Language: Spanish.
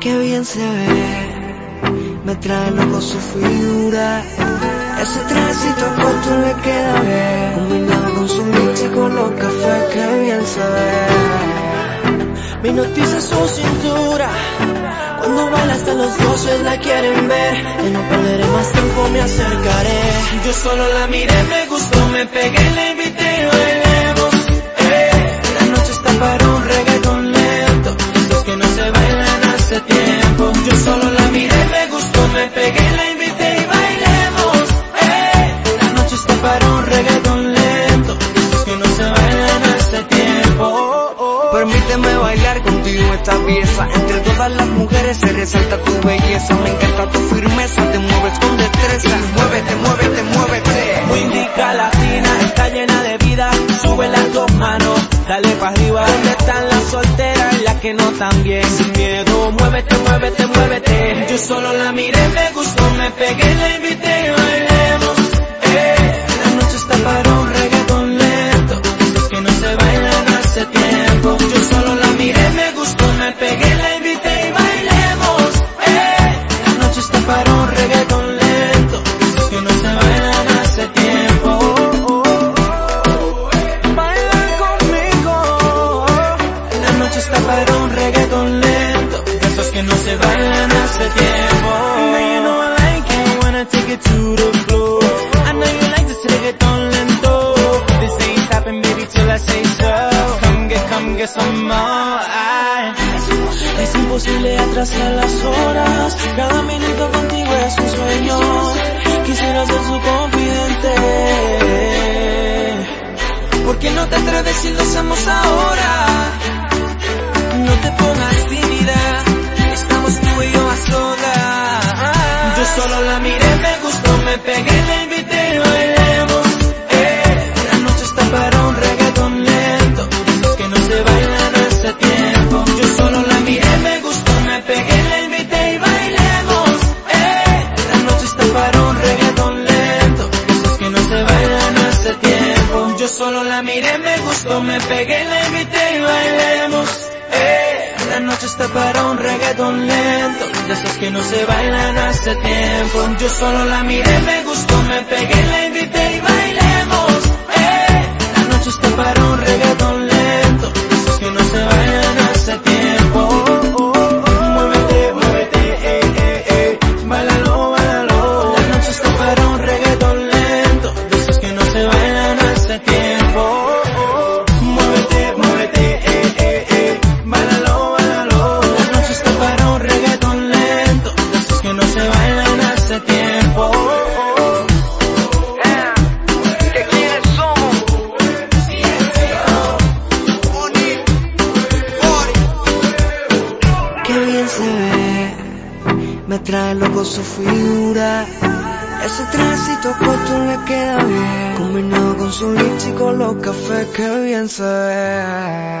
Qué bien se ve, me trae loco su figura. Ese trajecito corto le queda bien, combinado con su mix y con los cafés, qué bien se ve. Mi noticia su cintura, cuando baila hasta los dioses la quieren ver. Y no perderé más tiempo, me acercaré. Yo solo la miré, me gustó, me pegué, le invité, bailemos. Eh, La noche está para un reggaeton lento, esos que no se bailan hace tiempo. yo solo la miré. Me gustó, me pegué, pieza. Entre todas las mujeres se resalta tu belleza. Me encanta tu firmeza, te mueves con destreza. Muévete, muévete, muévete. Indica latina, está llena de vida. Sube las dos manos, dale pa' arriba. ¿Dónde están las solteras y las que no tan bien? Sin miedo, muévete, muévete, muévete. Yo solo la miré, me gustó, me pegué, la invité está para un reggaeton lento. Esos que no se bailan hace tiempo. Now you know I like it when I take it to the floor. I know you like this reggaeton lento. This ain't stopping, baby, till I say so. Come get, come get some more. I, Es imposible atrasar las horas. Cada minuto contigo es un sueño. Quisiera ser su confidente. ¿Por qué no te atreves si lo hacemos ahora? Solo la miré, me gustó, me pegué, la invité bailemos. Eh, La noche está para un reggaeton lento. esos que no se bailan hace tiempo. Yo solo la miré. Me gustó, me pegué, la invité y bailemos. Eh, La noche está para un reggaeton lento. esos que no se bailan hace tiempo. Yo solo la miré, me gustó, me pegué, la invité y bailemos. Eh, La noche está para un reggaeton lento. De que no se bailan hace tiempo. Yo solo la miré, me gustó, me pegué, la invité y bailemos. Trae loco su figura. Ese trajecito corto le queda bien, combinado con su lips y con los cafés, qué bien se ve.